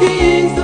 kings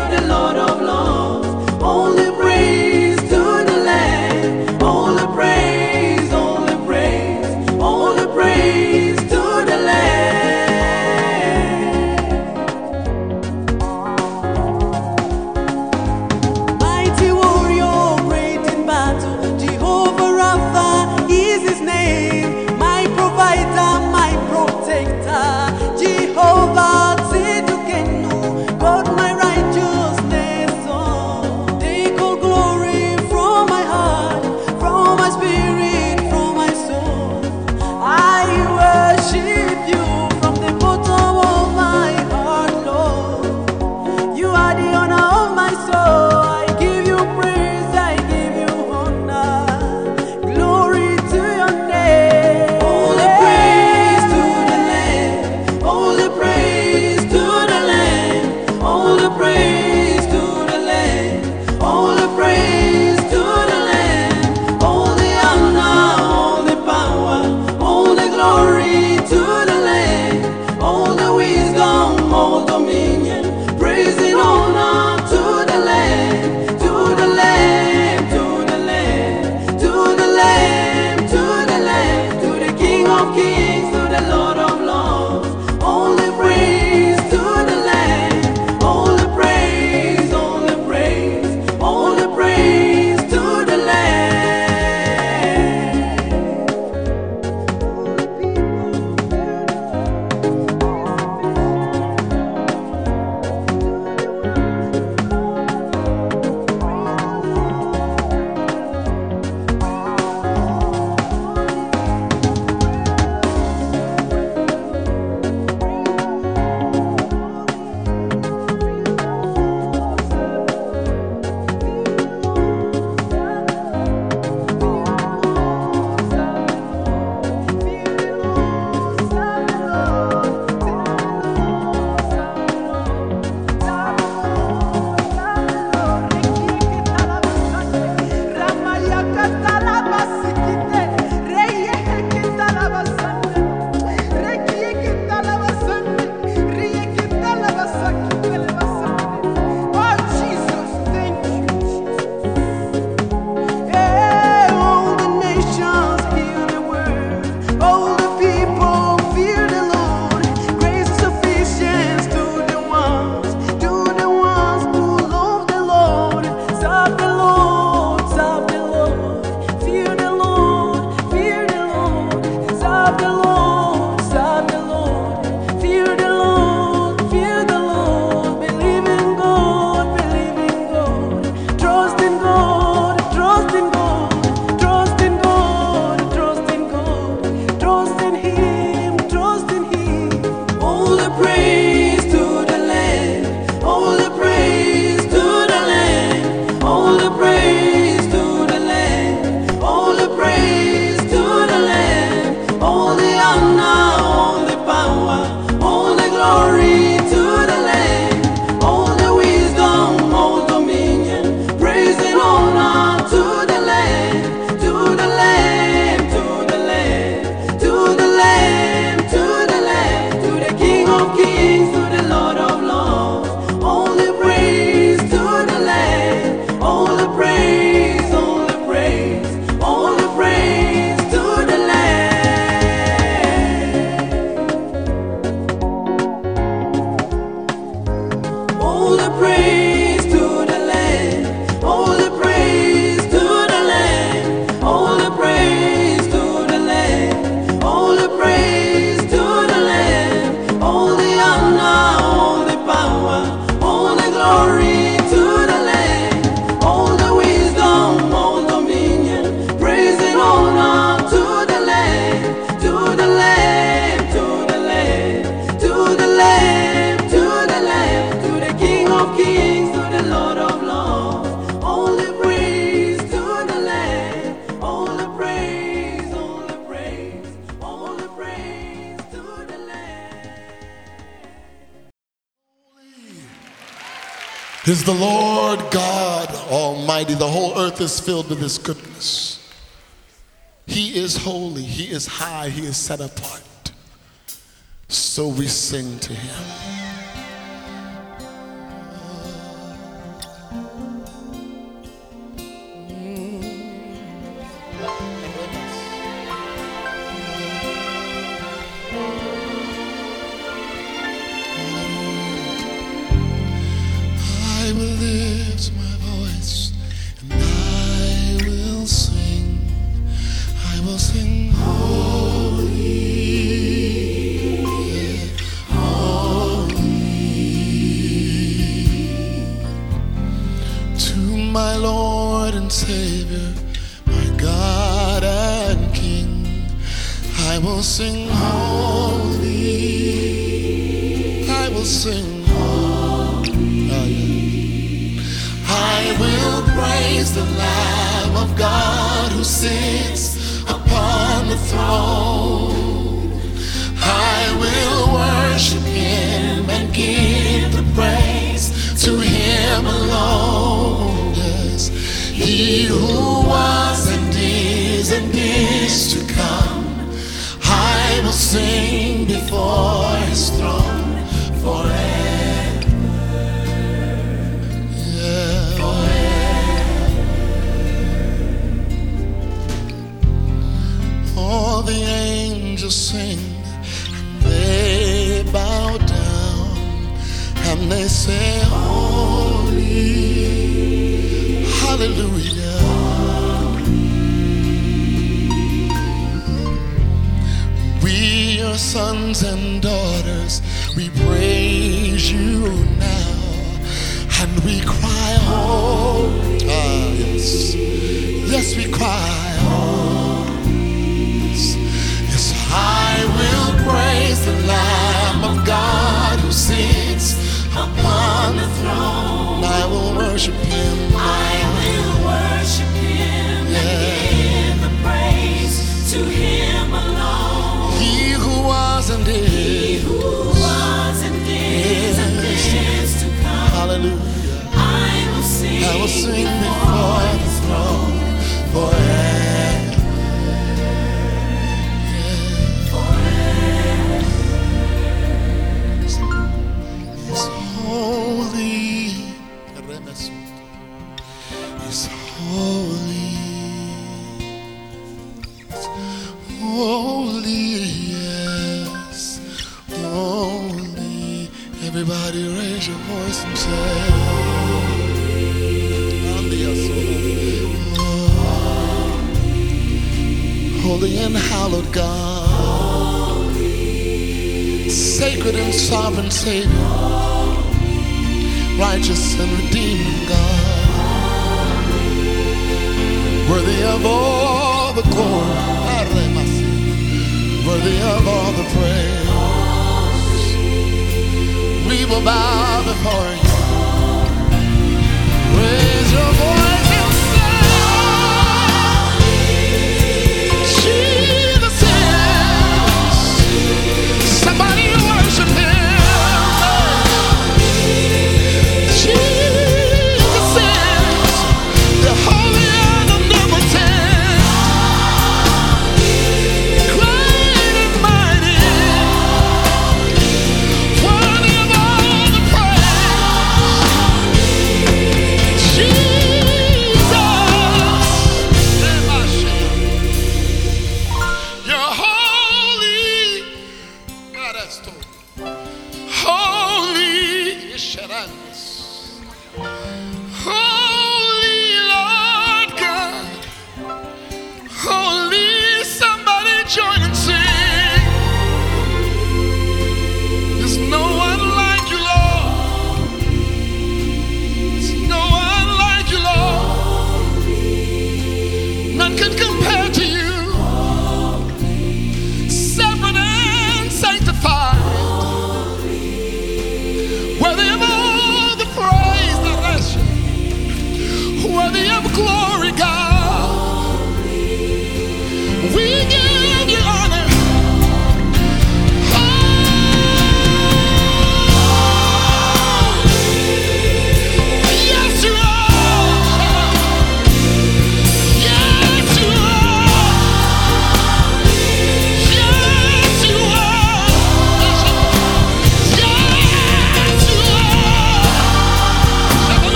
the Lord God Almighty. The whole earth is filled with His goodness. He is holy, He is high, He is set apart. So we sing to Him. He who was and is and is to come, I will sing before His throne forever. Yeah. forever. All the angels sing, they bow down, and they say. sons and daughters, we praise you now. And we cry, Holy. Ah, yes. Yes, we cry, Holy. Yes. I will praise the Lamb of God who sits upon the throne. I will worship him. I worthy of all the glory, worthy of all the praise. We will bow before you. Raise your voice.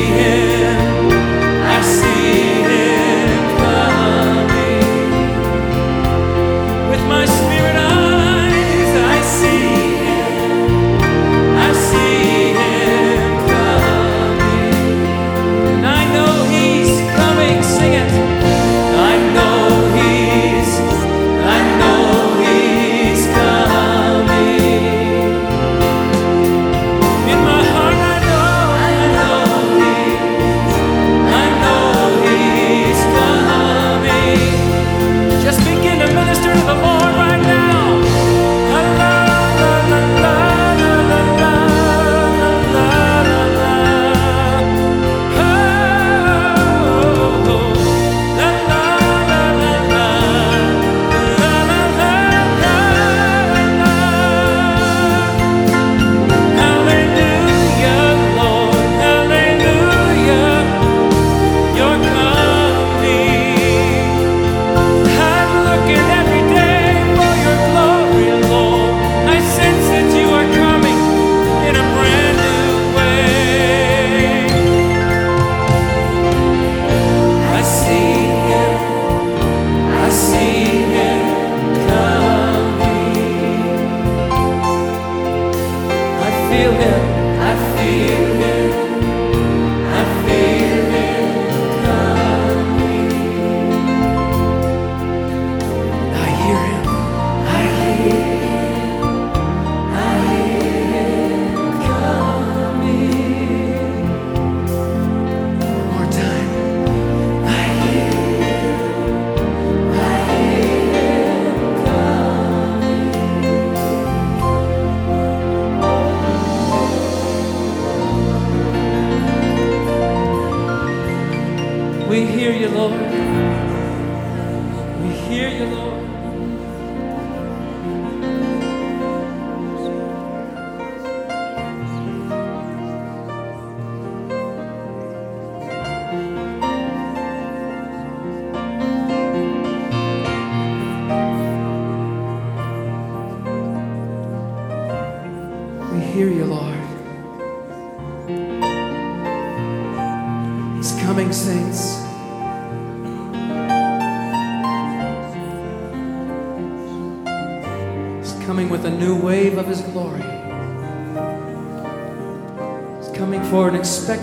see him. hear you, Lord. We hear you, Lord.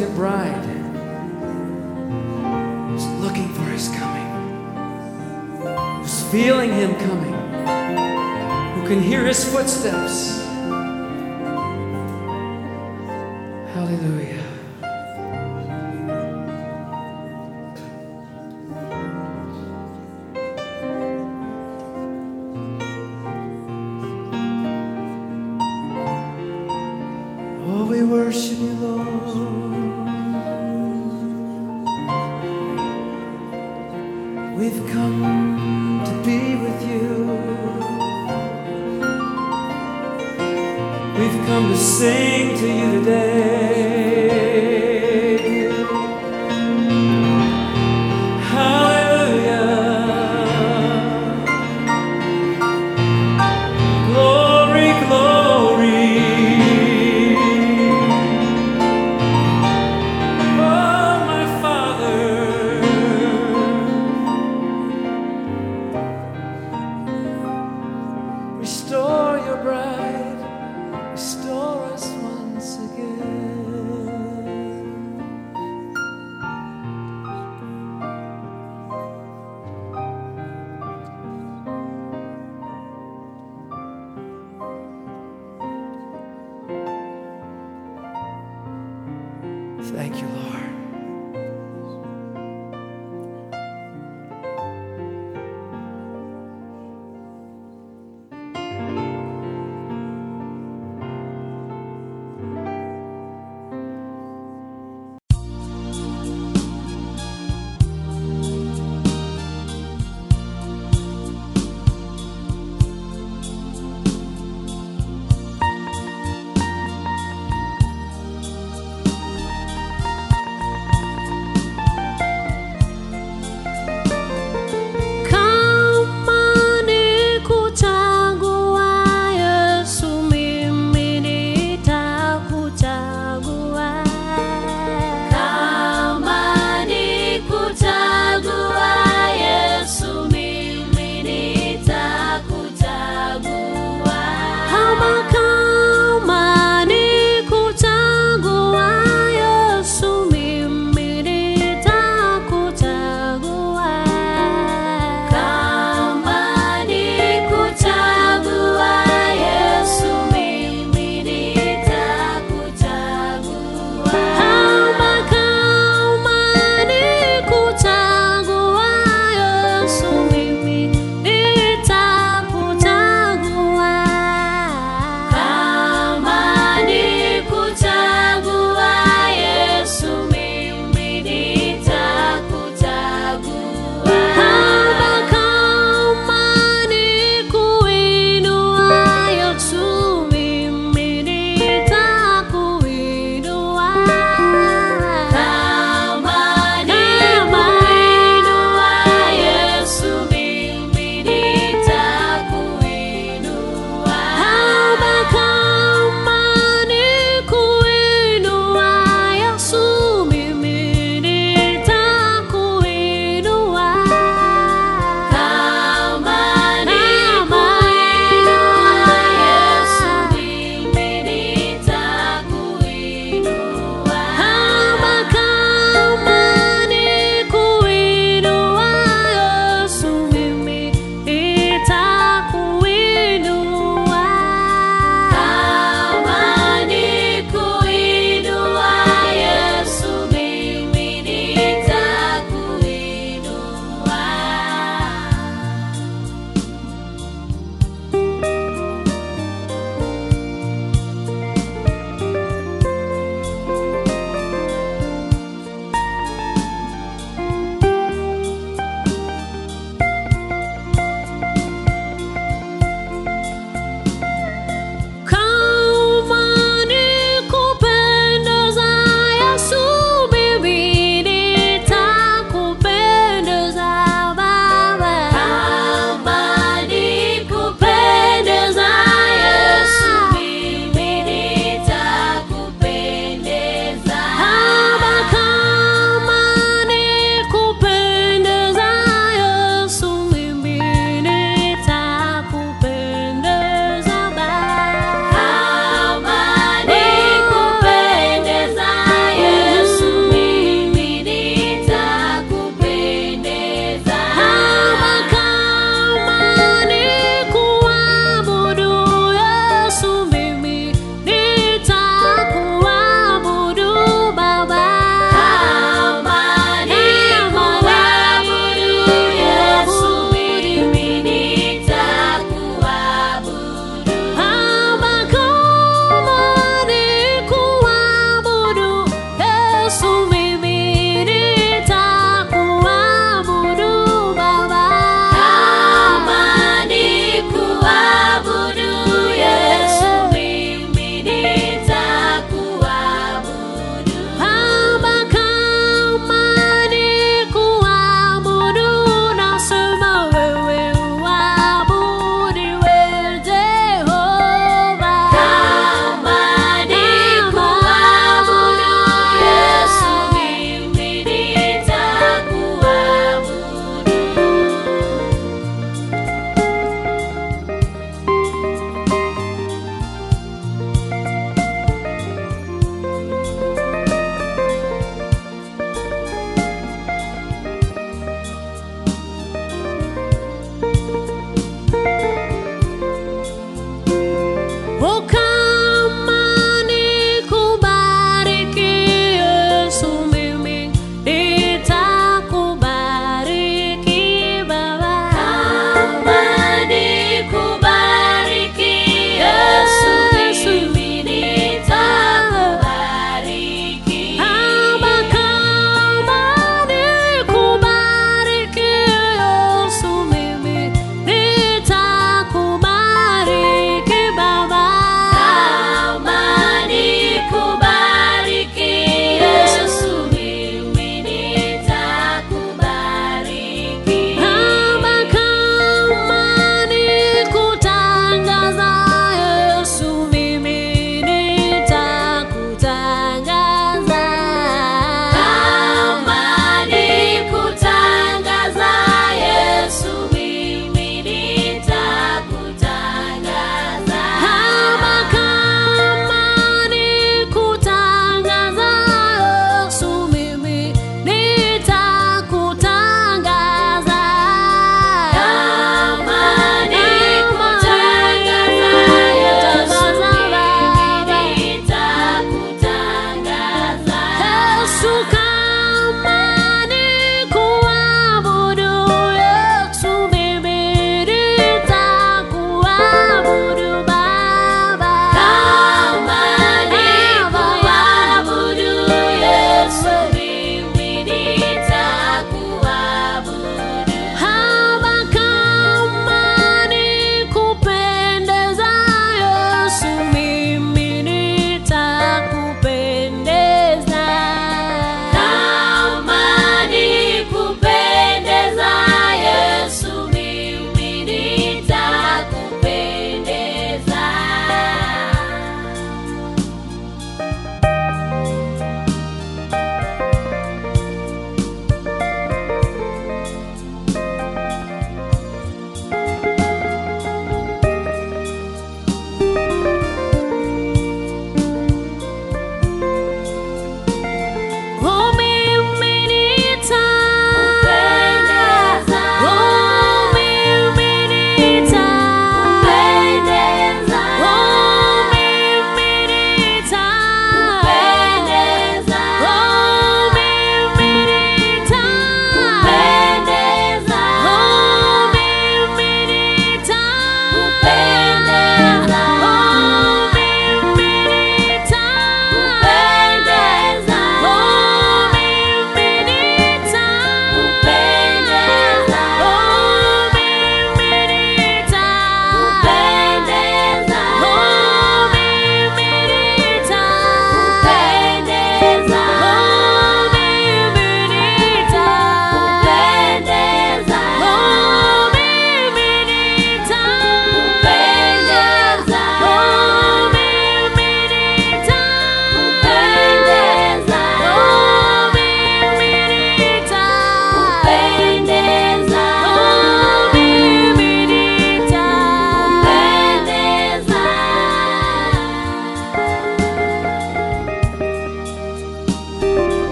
expectant bride who's looking for his coming, who's feeling him coming, who can hear his footsteps. Hallelujah.